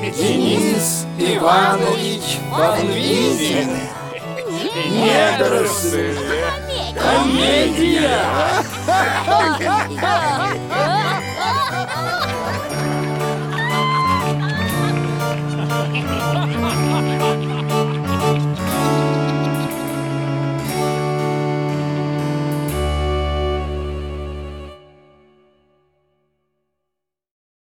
Денис Иванович Панвизин. Недоросль. Комедия.